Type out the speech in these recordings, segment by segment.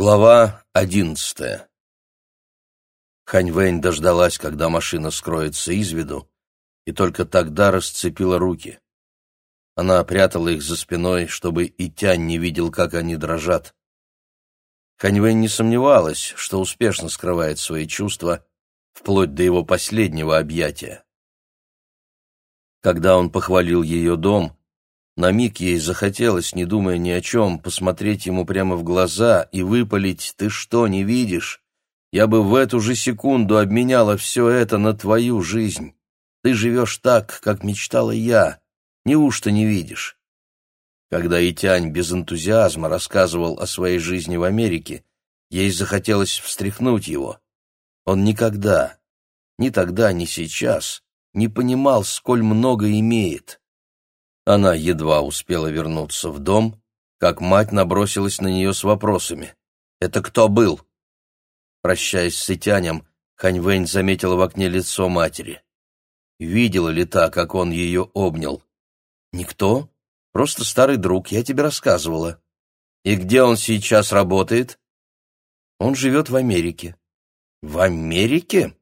Глава одиннадцатая Хань Вэнь дождалась, когда машина скроется из виду, и только тогда расцепила руки. Она прятала их за спиной, чтобы и Тянь не видел, как они дрожат. Хань Вэнь не сомневалась, что успешно скрывает свои чувства, вплоть до его последнего объятия. Когда он похвалил ее дом, на миг ей захотелось, не думая ни о чем, посмотреть ему прямо в глаза и выпалить «Ты что, не видишь? Я бы в эту же секунду обменяла все это на твою жизнь. Ты живешь так, как мечтала я. Неужто не видишь?» Когда Итянь без энтузиазма рассказывал о своей жизни в Америке, ей захотелось встряхнуть его. Он никогда, ни тогда, ни сейчас, не понимал, сколь много имеет. Она едва успела вернуться в дом, как мать набросилась на нее с вопросами. «Это кто был?» Прощаясь с Итянем, Ханьвэнь заметила в окне лицо матери. Видела ли та, как он ее обнял? «Никто. Просто старый друг, я тебе рассказывала». «И где он сейчас работает?» «Он живет в Америке». «В Америке?»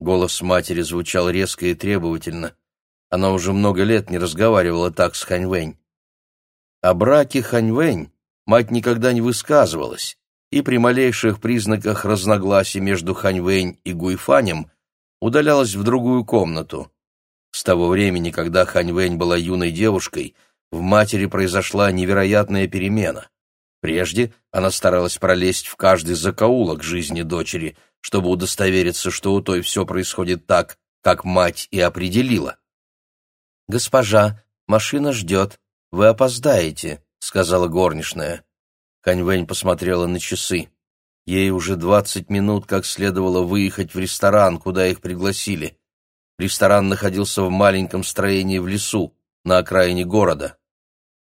Голос матери звучал резко и требовательно. Она уже много лет не разговаривала так с Ханьвэнь. О браке Ханьвэнь мать никогда не высказывалась, и при малейших признаках разногласий между Ханьвэнь и Гуйфанем удалялась в другую комнату. С того времени, когда Ханьвэнь была юной девушкой, в матери произошла невероятная перемена. Прежде она старалась пролезть в каждый закоулок жизни дочери, чтобы удостовериться, что у той все происходит так, как мать и определила. «Госпожа, машина ждет. Вы опоздаете», — сказала горничная. Ханьвэнь посмотрела на часы. Ей уже двадцать минут как следовало выехать в ресторан, куда их пригласили. Ресторан находился в маленьком строении в лесу, на окраине города.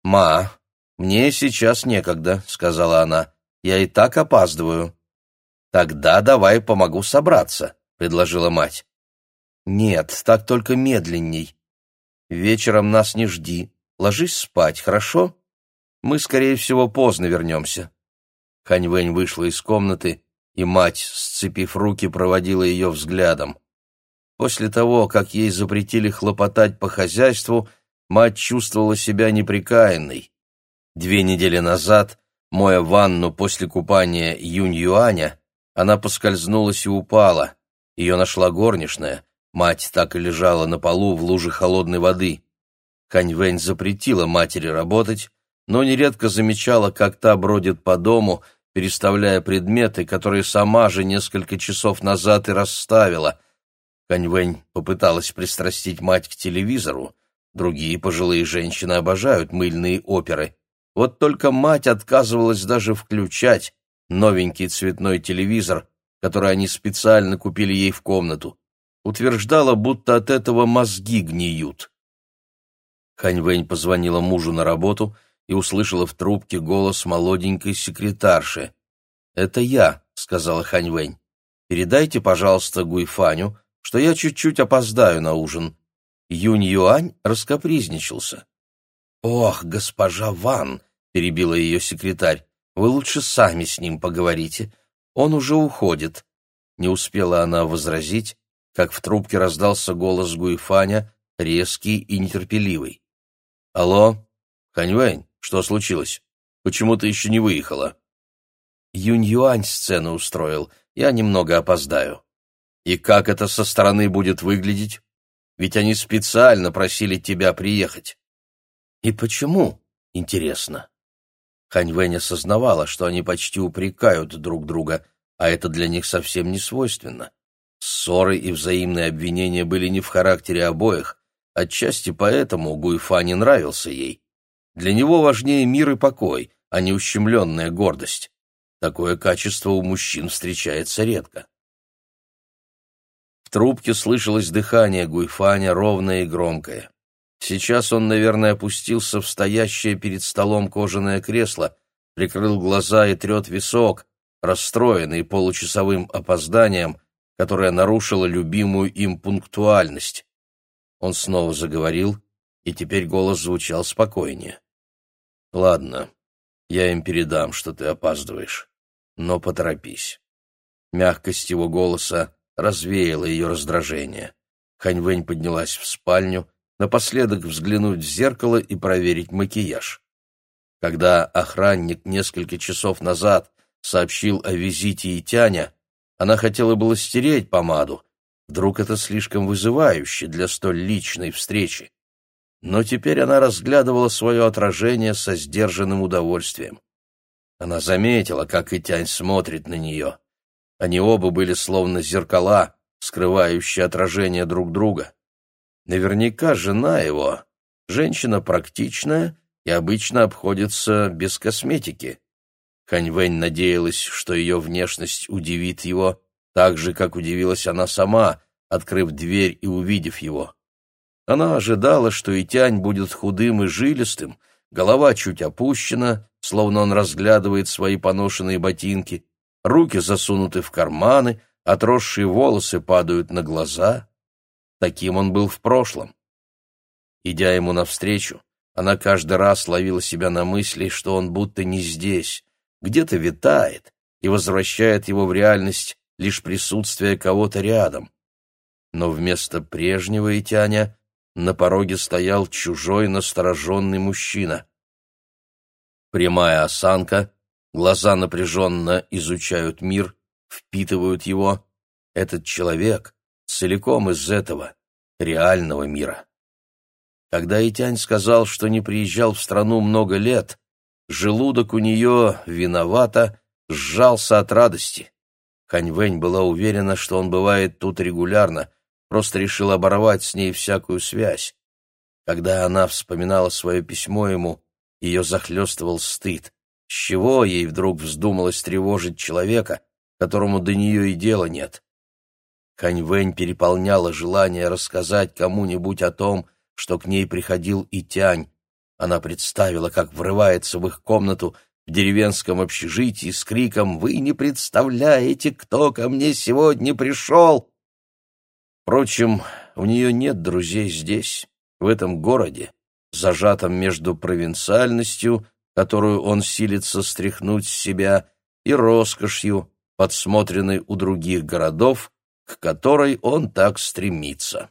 «Ма, мне сейчас некогда», — сказала она. «Я и так опаздываю». «Тогда давай помогу собраться», — предложила мать. «Нет, так только медленней. Вечером нас не жди. Ложись спать, хорошо? Мы, скорее всего, поздно вернемся». Ханьвэнь вышла из комнаты, и мать, сцепив руки, проводила ее взглядом. После того, как ей запретили хлопотать по хозяйству, мать чувствовала себя неприкаянной. Две недели назад, моя ванну после купания Юнь-Юаня, она поскользнулась и упала. Ее нашла горничная. Мать так и лежала на полу в луже холодной воды. Ханьвэнь запретила матери работать, но нередко замечала, как та бродит по дому, переставляя предметы, которые сама же несколько часов назад и расставила. Ханьвэнь попыталась пристрастить мать к телевизору. Другие пожилые женщины обожают мыльные оперы. Вот только мать отказывалась даже включать новенький цветной телевизор, который они специально купили ей в комнату утверждала, будто от этого мозги гниют. Ханьвэнь позвонила мужу на работу и услышала в трубке голос молоденькой секретарши. «Это я», — сказала Ханьвэнь. «Передайте, пожалуйста, Гуйфаню, что я чуть-чуть опоздаю на ужин». Юнь Юань раскопризничался. «Ох, госпожа Ван!» — перебила ее секретарь. «Вы лучше сами с ним поговорите. Он уже уходит». Не успела она возразить, как в трубке раздался голос Гуйфаня, резкий и нетерпеливый. «Алло? Ханьвэнь, что случилось? Почему ты еще не выехала?» «Юнь-Юань сцену устроил. Я немного опоздаю». «И как это со стороны будет выглядеть? Ведь они специально просили тебя приехать». «И почему?» «Интересно». Ханьвэнь осознавала, что они почти упрекают друг друга, а это для них совсем не свойственно. Ссоры и взаимные обвинения были не в характере обоих, отчасти поэтому Гуйфа не нравился ей. Для него важнее мир и покой, а не ущемленная гордость. Такое качество у мужчин встречается редко. В трубке слышалось дыхание Гуйфаня, ровное и громкое. Сейчас он, наверное, опустился в стоящее перед столом кожаное кресло, прикрыл глаза и трет висок, расстроенный получасовым опозданием, которая нарушила любимую им пунктуальность. Он снова заговорил, и теперь голос звучал спокойнее. «Ладно, я им передам, что ты опаздываешь. но поторопись». Мягкость его голоса развеяла ее раздражение. Ханьвэнь поднялась в спальню, напоследок взглянуть в зеркало и проверить макияж. Когда охранник несколько часов назад сообщил о визите Итяня, она хотела было стереть помаду. Вдруг это слишком вызывающе для столь личной встречи. Но теперь она разглядывала свое отражение со сдержанным удовольствием. Она заметила, как Итянь смотрит на нее. Они оба были словно зеркала, скрывающие отражение друг друга. Наверняка жена его, женщина практичная и обычно обходится без косметики. Ханьвэнь надеялась, что ее внешность удивит его, так же, как удивилась она сама, открыв дверь и увидев его. Она ожидала, что Итянь будет худым и жилистым, голова чуть опущена, словно он разглядывает свои поношенные ботинки, руки засунуты в карманы, отросшие волосы падают на глаза. Таким он был в прошлом. Идя ему навстречу, она каждый раз ловила себя на мысли, что он будто не здесь, где-то витает, и возвращает его в реальность лишь присутствие кого-то рядом. Но вместо прежнего Итяня на пороге стоял чужой настороженный мужчина. Прямая осанка, глаза напряженно изучают мир, впитывают его. Этот человек целиком из этого, реального мира. Когда Итянь сказал, что не приезжал в страну много лет, желудок у нее, виновато, сжался от радости. Ханьвэнь была уверена, что он бывает тут регулярно, просто решил оборвать с ней всякую связь. Когда она вспоминала свое письмо ему, ее захлестывал стыд. С чего ей вдруг вздумалось тревожить человека, которому до нее и дела нет? Ханьвэнь переполняла желание рассказать кому-нибудь о том, что к ней приходил и Тянь. Она представила, как врывается в их комнату в деревенском общежитии с криком «Вы не представляете, кто ко мне сегодня пришел!» Впрочем, у нее нет друзей здесь, в этом городе, зажатом между провинциальностью, которую он силится стряхнуть с себя, и роскошью, подсмотренной у других городов, к которой он так стремится.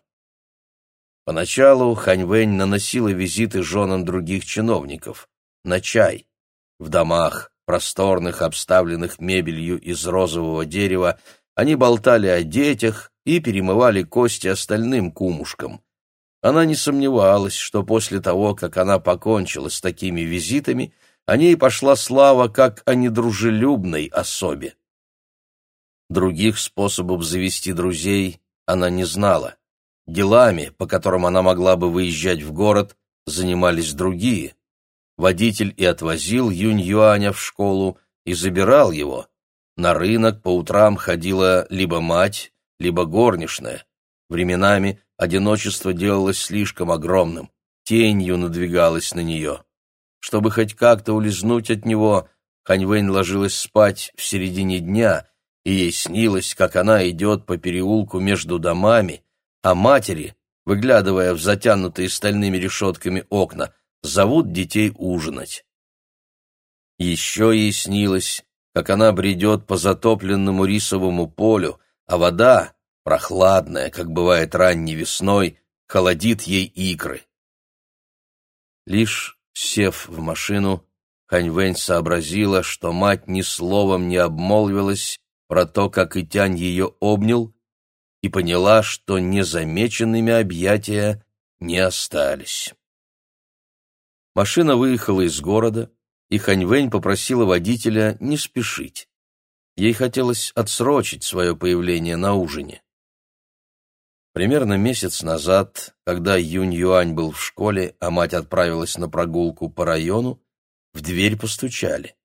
Поначалу Ханьвэнь наносила визиты женам других чиновников, на чай. В домах, просторных, обставленных мебелью из розового дерева, они болтали о детях и перемывали кости остальным кумушкам. Она не сомневалась, что после того, как она покончила с такими визитами, о ней пошла слава как о недружелюбной особе. Других способов завести друзей она не знала. Делами, по которым она могла бы выезжать в город, занимались другие. Водитель и отвозил Юнь-Юаня в школу и забирал его. На рынок по утрам ходила либо мать, либо горничная. Временами одиночество делалось слишком огромным, тенью надвигалось на нее. Чтобы хоть как-то улизнуть от него, Ханьвэнь ложилась спать в середине дня, и ей снилось, как она идет по переулку между домами, а матери, выглядывая в затянутые стальными решетками окна, зовут детей ужинать. Еще ей снилось, как она бредет по затопленному рисовому полю, а вода, прохладная, как бывает ранней весной, холодит ей икры. Лишь сев в машину, Ханьвэнь сообразила, что мать ни словом не обмолвилась про то, как Итянь ее обнял и поняла, что незамеченными объятия не остались. Машина выехала из города, и Ханьвэнь попросила водителя не спешить. Ей хотелось отсрочить свое появление на ужине. Примерно месяц назад, когда Юнь Юань был в школе, а мать отправилась на прогулку по району, в дверь постучали.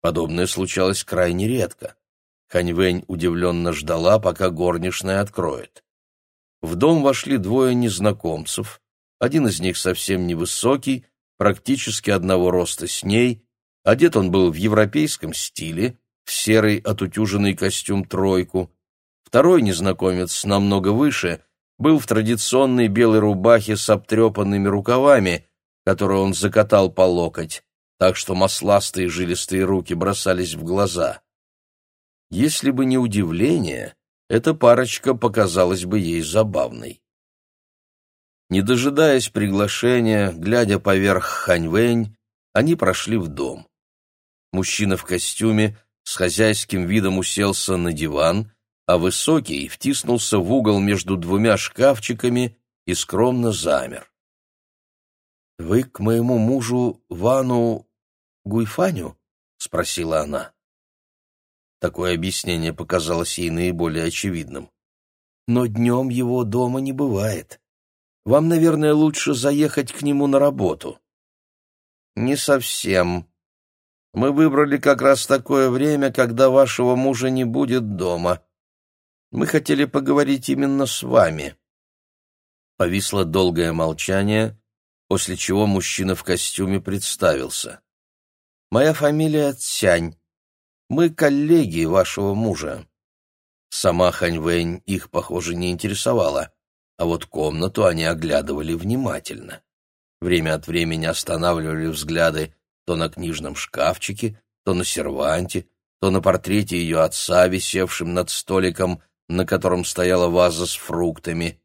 Подобное случалось крайне редко. Ханьвэнь удивленно ждала, пока горничная откроет. В дом вошли двое незнакомцев. Один из них совсем невысокий, практически одного роста с ней. Одет он был в европейском стиле, в серый отутюженный костюм тройку. Второй незнакомец, намного выше, был в традиционной белой рубахе с обтрепанными рукавами, которую он закатал по локоть, так что масластые жилистые руки бросались в глаза. Если бы не удивление, эта парочка показалась бы ей забавной. Не дожидаясь приглашения, глядя поверх Ханьвэнь, они прошли в дом. Мужчина в костюме с хозяйским видом уселся на диван, а высокий втиснулся в угол между двумя шкафчиками и скромно замер. «Вы к моему мужу Вану Гуйфаню?» — спросила она. Такое объяснение показалось ей наиболее очевидным. «Но днем его дома не бывает. Вам, наверное, лучше заехать к нему на работу». «Не совсем. Мы выбрали как раз такое время, когда вашего мужа не будет дома. Мы хотели поговорить именно с вами». Повисло долгое молчание, после чего мужчина в костюме представился. «Моя фамилия Цянь. Мы коллеги вашего мужа». Сама Ханьвэнь их, похоже, не интересовала, а вот комнату они оглядывали внимательно. Время от времени останавливали взгляды то на книжном шкафчике, то на серванте, то на портрете ее отца, висевшем над столиком, на котором стояла ваза с фруктами.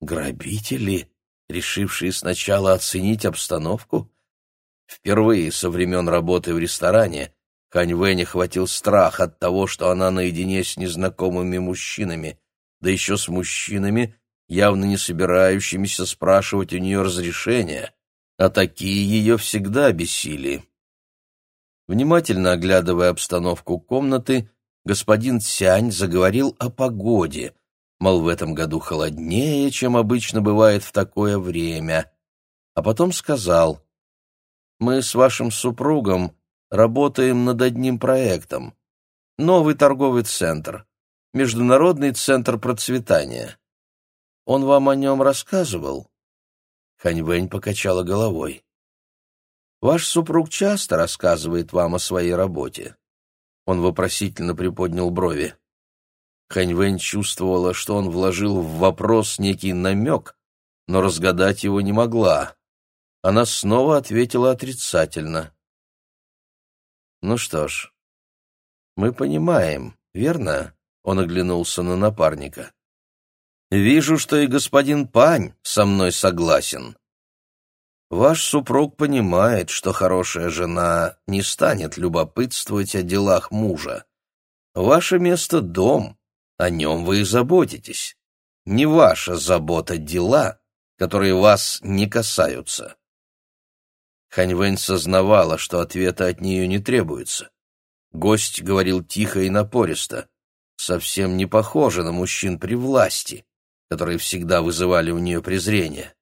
Грабители, решившие сначала оценить обстановку? Впервые со времен работы в ресторане Хань Вэня хватил страх от того, что она наедине с незнакомыми мужчинами, да еще с мужчинами, явно не собирающимися спрашивать у нее разрешения, а такие ее всегда бесили. Внимательно оглядывая обстановку комнаты, господин Цянь заговорил о погоде, мол, в этом году холоднее, чем обычно бывает в такое время, а потом сказал, «Мы с вашим супругом работаем над одним проектом. Новый торговый центр, Международный центр процветания. Он вам о нем рассказывал?» Ханьвэнь покачала головой. «Ваш супруг часто рассказывает вам о своей работе?» Он вопросительно приподнял брови. Ханьвэнь чувствовала, что он вложил в вопрос некий намек, но разгадать его не могла. Она снова ответила отрицательно. «Ну что ж, мы понимаем, верно?» Он оглянулся на напарника. «Вижу, что и господин Пань со мной согласен. Ваш супруг понимает, что хорошая жена не станет любопытствовать о делах мужа. Ваше место — дом, о нем вы и заботитесь. Не ваша забота — дела, которые вас не касаются. Ханьвэнь сознавала, что ответа от нее не требуется. Гость говорил тихо и напористо, совсем не похоже на мужчин при власти, которые всегда вызывали у нее презрение.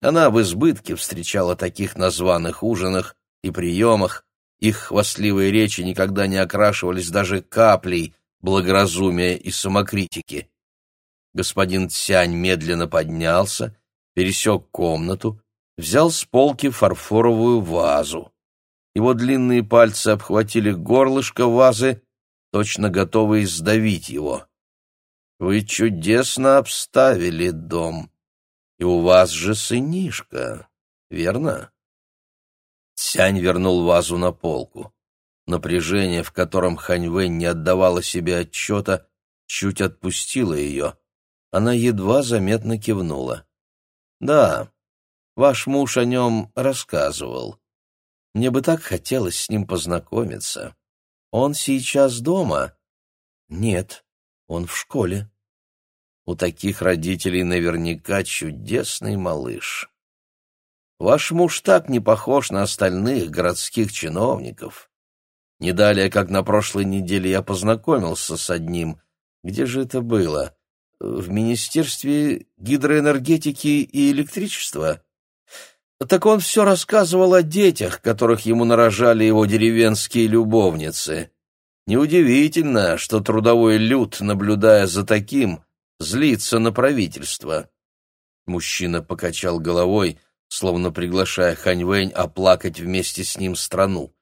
Она в избытке встречала таких на званых ужинах и приемах, их хвастливые речи никогда не окрашивались даже каплей благоразумия и самокритики. Господин Цянь медленно поднялся, пересек комнату, взял с полки фарфоровую вазу. Его длинные пальцы обхватили горлышко вазы, точно готовые сдавить его. «Вы чудесно обставили дом, и у вас же сынишка, верно?» Цянь вернул вазу на полку. Напряжение, в котором Ханьвэнь не отдавала себе отчета, чуть отпустило ее. Она едва заметно кивнула. «Да, Ваш муж о нем рассказывал. Мне бы так хотелось с ним познакомиться. Он сейчас дома? Нет, он в школе. У таких родителей наверняка чудесный малыш. Ваш муж так не похож на остальных городских чиновников. Не далее, как на прошлой неделе я познакомился с одним. Где же это было? В Министерстве гидроэнергетики и электричества? Так он все рассказывал о детях, которых ему нарожали его деревенские любовницы. Неудивительно, что трудовой люд, наблюдая за таким, злится на правительство. Мужчина покачал головой, словно приглашая Ханьвэнь оплакать вместе с ним страну.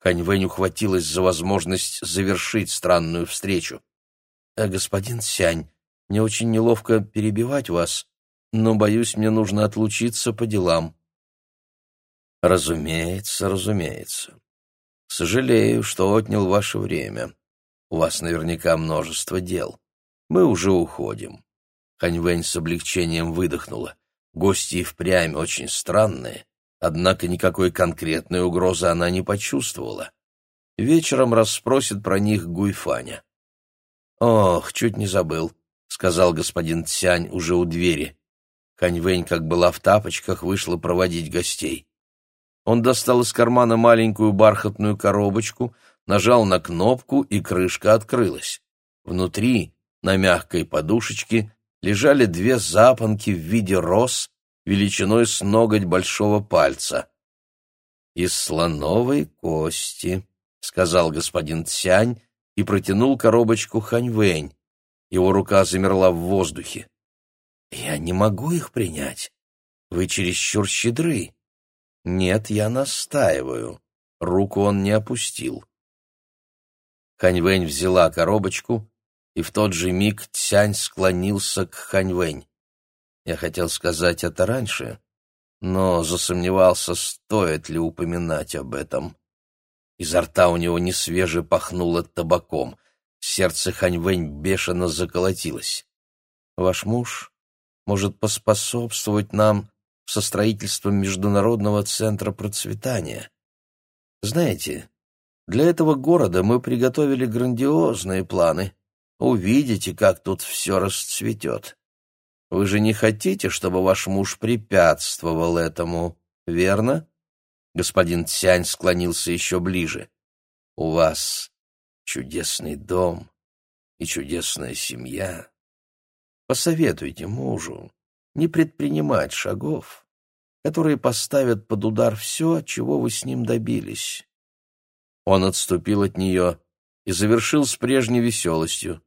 Ханьвэнь ухватилась за возможность завершить странную встречу. «Э, «Господин Сянь, мне очень неловко перебивать вас, но, боюсь, мне нужно отлучиться по делам». Разумеется, разумеется. Сожалею, что отнял ваше время. У вас наверняка множество дел. Мы уже уходим». Ханьвэнь с облегчением выдохнула. Гости и впрямь очень странные, однако никакой конкретной угрозы она не почувствовала. Вечером расспросит про них Гуйфаня. «Ох, чуть не забыл», — сказал господин Цянь уже у двери. Ханьвэнь, как была в тапочках, вышла проводить гостей. Он достал из кармана маленькую бархатную коробочку, нажал на кнопку, и крышка открылась. Внутри, на мягкой подушечке, лежали две запонки в виде роз величиной с ноготь большого пальца. «Из слоновой кости», — сказал господин Цянь и протянул коробочку Ханьвэнь. Его рука замерла в воздухе. «Я не могу их принять. Вы чересчур щедры». «Нет, я настаиваю». Руку он не опустил. Ханьвэнь взяла коробочку, и в тот же миг Цянь склонился к Ханьвэнь. Я хотел сказать это раньше, но засомневался, стоит ли упоминать об этом. Изо рта у него несвеже пахнуло табаком. Сердце Ханьвэнь бешено заколотилось. «Ваш муж может поспособствовать нам со строительством Международного центра процветания. Знаете, для этого города мы приготовили грандиозные планы. Увидите, как тут все расцветет. Вы же не хотите, чтобы ваш муж препятствовал этому, верно? Господин Цянь склонился еще ближе. У вас чудесный дом и чудесная семья. Посоветуйте мужу не предпринимать шагов, которые поставят под удар все, чего вы с ним добились. Он отступил от нее и завершил с прежней веселостью.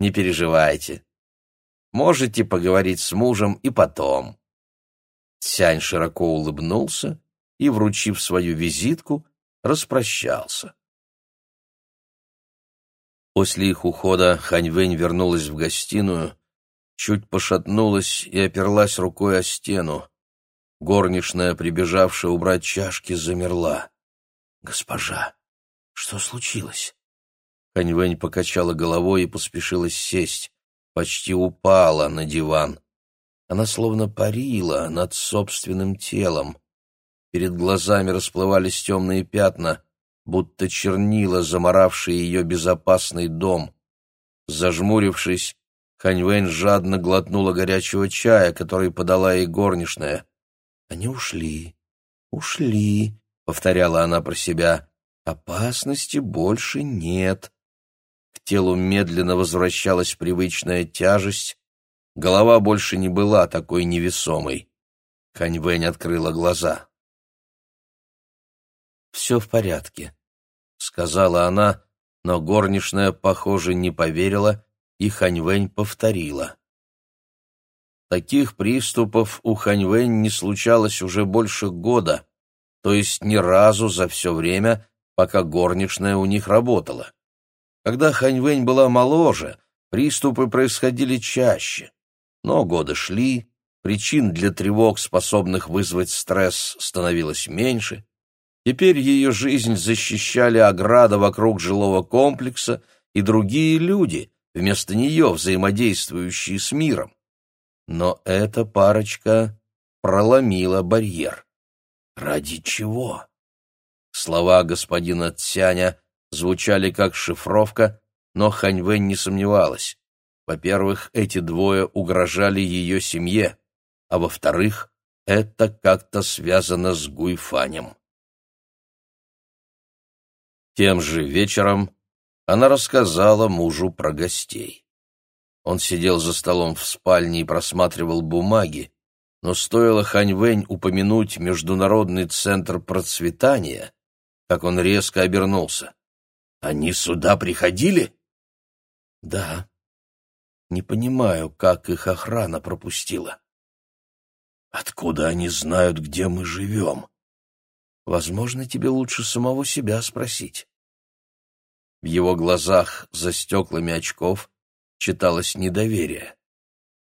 Не переживайте. Можете поговорить с мужем и потом. Цянь широко улыбнулся и, вручив свою визитку, распрощался. После их ухода Ханьвэнь вернулась в гостиную, чуть пошатнулась и оперлась рукой о стену. Горничная, прибежавшая убрать чашки, замерла. «Госпожа, что случилось?» Ханьвэнь покачала головой и поспешила сесть, почти упала на диван. Она словно парила над собственным телом. Перед глазами расплывались темные пятна, будто чернила, заморавшие ее безопасный дом. Зажмурившись, Ханьвэнь жадно глотнула горячего чая, который подала ей горничная. «Они ушли, ушли», — повторяла она про себя. «Опасности больше нет» телу медленно возвращалась привычная тяжесть, голова больше не была такой невесомой. Ханьвэнь открыла глаза. «Все в порядке», — сказала она, но горничная, похоже, не поверила, и Ханьвэнь повторила. Таких приступов у Ханьвэнь не случалось уже больше года, то есть ни разу за все время, пока горничная у них работала. Когда Ханьвэнь была моложе, приступы происходили чаще. Но годы шли, причин для тревог, способных вызвать стресс, становилось меньше. Теперь ее жизнь защищали ограда вокруг жилого комплекса и другие люди, вместо нее взаимодействующие с миром. Но эта парочка проломила барьер. Ради чего? Слова господина Цяня звучали как шифровка, но Ханьвэнь не сомневалась. Во-первых, эти двое угрожали ее семье, а во-вторых, это как-то связано с Гуйфанем. Тем же вечером она рассказала мужу про гостей. Он сидел за столом в спальне и просматривал бумаги, но стоило Ханьвэнь упомянуть Международный центр процветания, как он резко обернулся. Они сюда приходили? Да. Не понимаю, как их охрана пропустила. Откуда они знают, где мы живем? Возможно, тебе лучше самого себя спросить. В его глазах за стеклами очков читалось недоверие.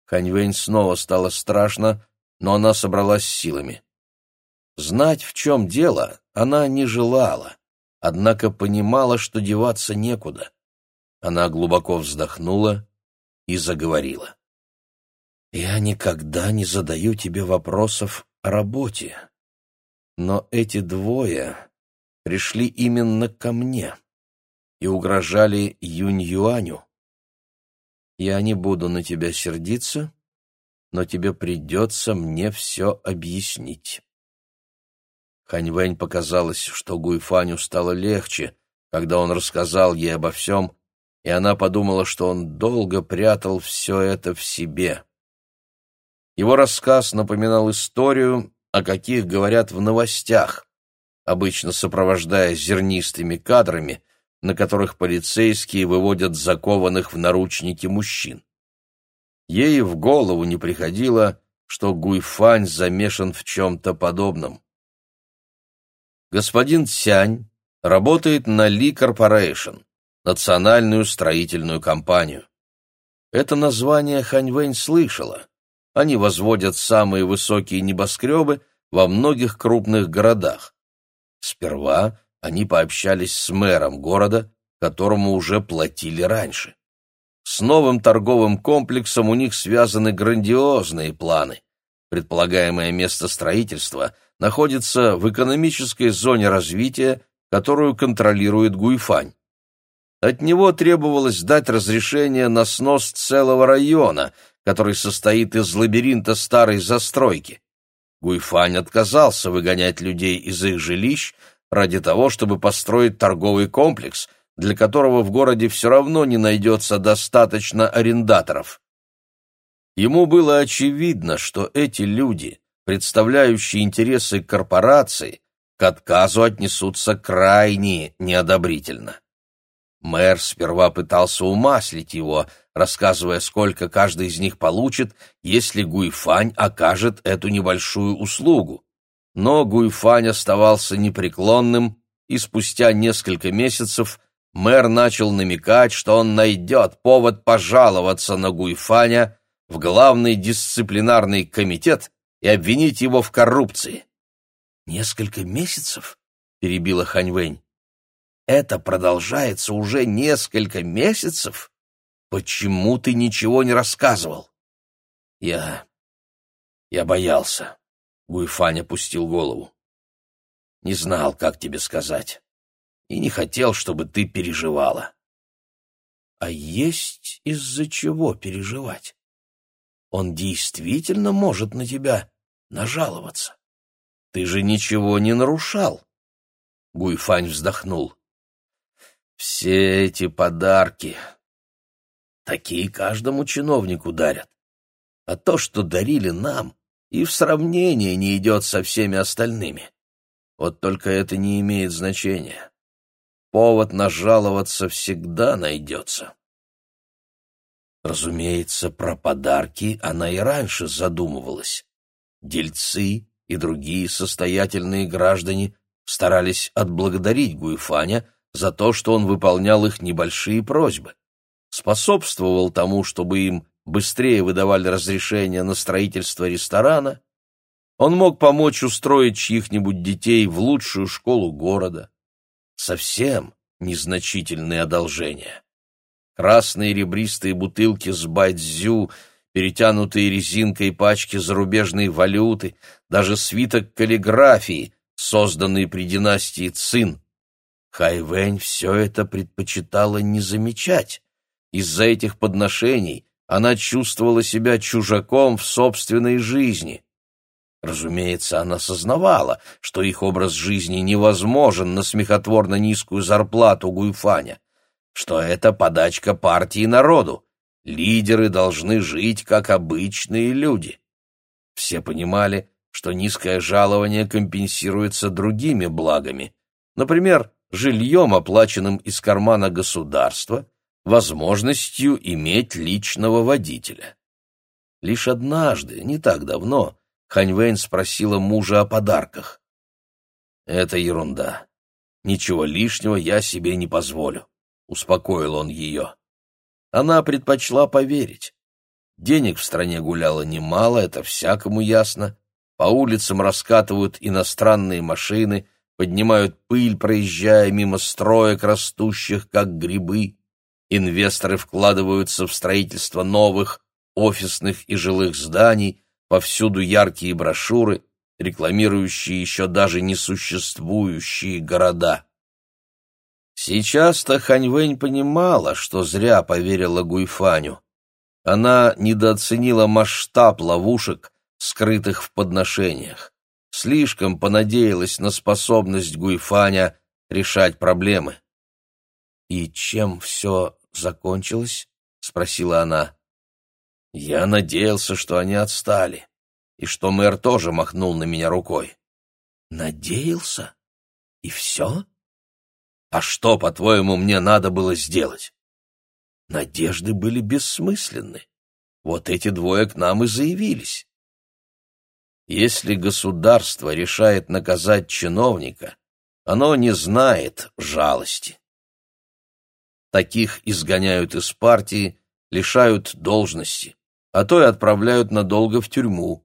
Ханьвэнь снова стало страшно, но она собралась силами. Знать, в чем дело, она не желала однако понимала, что деваться некуда. Она глубоко вздохнула и заговорила. «Я никогда не задаю тебе вопросов о работе, но эти двое пришли именно ко мне и угрожали Юнь-Юаню. Я не буду на тебя сердиться, но тебе придется мне все объяснить». Ханьвэнь показалось, что Гуйфаню стало легче, когда он рассказал ей обо всем, и она подумала, что он долго прятал все это в себе. Его рассказ напоминал историю, о каких говорят в новостях, обычно сопровождая зернистыми кадрами, на которых полицейские выводят закованных в наручники мужчин. Ей в голову не приходило, что Гуйфань замешан в чем-то подобном. Господин Цянь работает на Ли Корпорейшн, национальную строительную компанию. Это название Ханьвэнь слышала. Они возводят самые высокие небоскребы во многих крупных городах. Сперва они пообщались с мэром города, которому уже платили раньше. С новым торговым комплексом у них связаны грандиозные планы. Предполагаемое место строительства находится в экономической зоне развития, которую контролирует Гуйфань. От него требовалось дать разрешение на снос целого района, который состоит из лабиринта старой застройки. Гуйфань отказался выгонять людей из их жилищ ради того, чтобы построить торговый комплекс, для которого в городе все равно не найдется достаточно арендаторов. Ему было очевидно, что эти люди, представляющие интересы корпорации, к отказу отнесутся крайне неодобрительно. Мэр сперва пытался умаслить его, рассказывая, сколько каждый из них получит, если Гуйфань окажет эту небольшую услугу. Но Гуйфань оставался непреклонным, и спустя несколько месяцев мэр начал намекать, что он найдет повод пожаловаться на Гуйфаня в главный дисциплинарный комитет и обвинить его в коррупции. «Несколько месяцев?» — перебила Ханьвэнь. «Это продолжается уже несколько месяцев? Почему ты ничего не рассказывал?» «Я... я боялся», — Гуйфань опустил голову. «Не знал, как тебе сказать, и не хотел, чтобы ты переживала». «А есть из-за чего переживать?» он действительно может на тебя нажаловаться. Ты же ничего не нарушал. Гуйфань вздохнул. Все эти подарки, такие каждому чиновнику дарят. А то, что дарили нам, и в сравнение не идет со всеми остальными. Вот только это не имеет значения. Повод нажаловаться всегда найдется. Разумеется, про подарки она и раньше задумывалась. Дельцы и другие состоятельные граждане старались отблагодарить Гуйфаня за то, что он выполнял их небольшие просьбы. Способствовал тому, чтобы им быстрее выдавали разрешение на строительство ресторана. Он мог помочь устроить чьих-нибудь детей в лучшую школу города. Совсем незначительные одолжения красные ребристые бутылки с байдзю, перетянутые резинкой пачки зарубежной валюты, даже свиток каллиграфии, созданный при династии Цин. Хайвэнь все это предпочитала не замечать. Из-за этих подношений она чувствовала себя чужаком в собственной жизни. Разумеется, она сознавала, что их образ жизни невозможен на смехотворно низкую зарплату Гуйфаня что это подачка партии народу. Лидеры должны жить, как обычные люди. Все понимали, что низкое жалование компенсируется другими благами, например, жильем, оплаченным из кармана государства, возможностью иметь личного водителя. Лишь однажды, не так давно, Ханьвейн спросила мужа о подарках. «Это ерунда. Ничего лишнего я себе не позволю успокоил он ее. Она предпочла поверить. Денег в стране гуляло немало, это всякому ясно. По улицам раскатывают иностранные машины, поднимают пыль, проезжая мимо строек, растущих как грибы. Инвесторы вкладываются в строительство новых офисных и жилых зданий, повсюду яркие брошюры, рекламирующие еще даже несуществующие города. Сейчас-то Ханьвэнь понимала, что зря поверила Гуйфаню. Она недооценила масштаб ловушек, скрытых в подношениях. Слишком понадеялась на способность Гуйфаня решать проблемы. «И чем все закончилось?» — спросила она. «Я надеялся, что они отстали, и что мэр тоже махнул на меня рукой». «Надеялся? И все?» «А что, по-твоему, мне надо было сделать?» Надежды были бессмысленны. Вот эти двое к нам и заявились. Если государство решает наказать чиновника, оно не знает жалости. Таких изгоняют из партии, лишают должности, а то и отправляют надолго в тюрьму.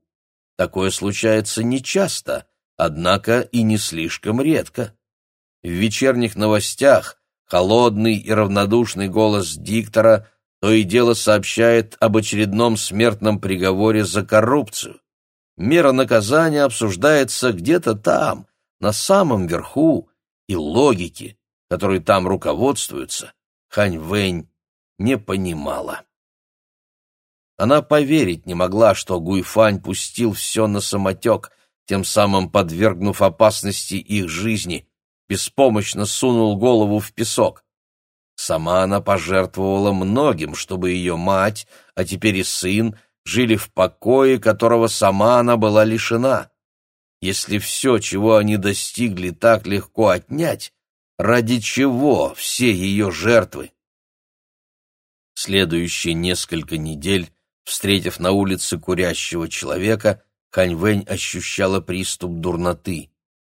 Такое случается нечасто, однако и не слишком редко. В вечерних новостях холодный и равнодушный голос диктора то и дело сообщает об очередном смертном приговоре за коррупцию. Мера наказания обсуждается где-то там, на самом верху, и логики, которой там руководствуются, Хань Вэнь не понимала. Она поверить не могла, что Гуйфань пустил все на самотек, тем самым подвергнув опасности их жизни, беспомощно сунул голову в песок. Сама она пожертвовала многим, чтобы ее мать, а теперь и сын, жили в покое, которого сама она была лишена. Если все, чего они достигли, так легко отнять, ради чего все ее жертвы? Следующие несколько недель, встретив на улице курящего человека, Ханьвэнь ощущала приступ дурноты.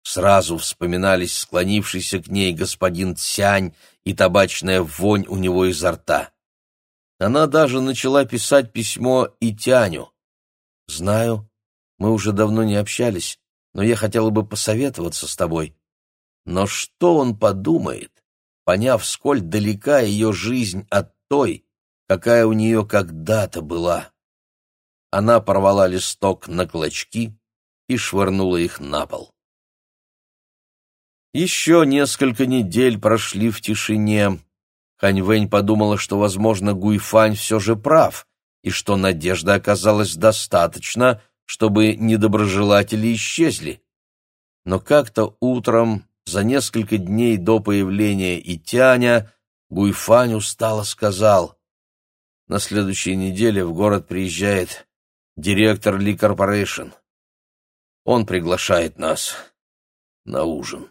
Сразу вспоминались склонившийся к ней господин Цянь и табачная вонь у него изо рта. Она даже начала писать письмо и Тяню. «Знаю, мы уже давно не общались, но я хотела бы посоветоваться с тобой. Но что он подумает, поняв, сколь далека ее жизнь от той, какая у нее когда-то была?» Она порвала листок на клочки и швырнула их на пол. Еще несколько недель прошли в тишине. Ханьвэнь подумала, что, возможно, Гуйфань все же прав, и что надежды оказалось достаточно, чтобы недоброжелатели исчезли. Но как-то утром, за несколько дней до появления Итяня, Гуйфань устало сказал, «На следующей неделе в город приезжает директор Ли Корпорейшн. Он приглашает нас на ужин».